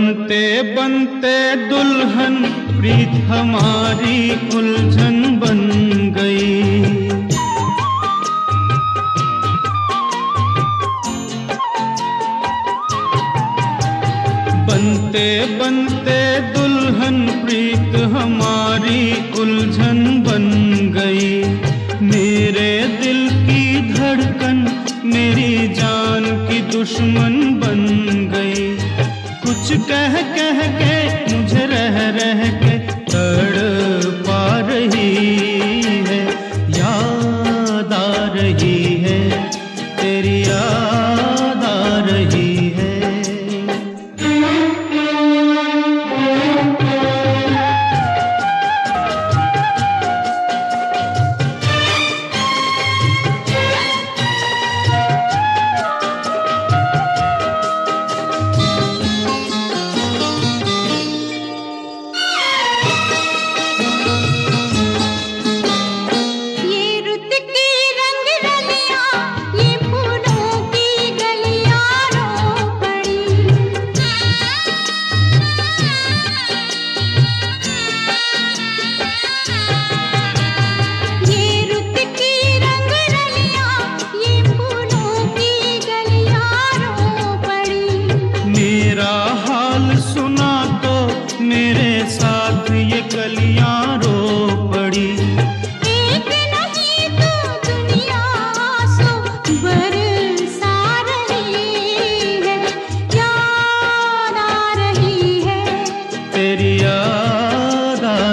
बनते बनते दुल्हन, प्रीत हमारी उलझन बन गई। बनते बनते दुल्हन, प्रीत हमारी उलझन बन गई। मेरे दिल की धड़कन, मेरी जान की दुश्मन कह कह के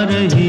रही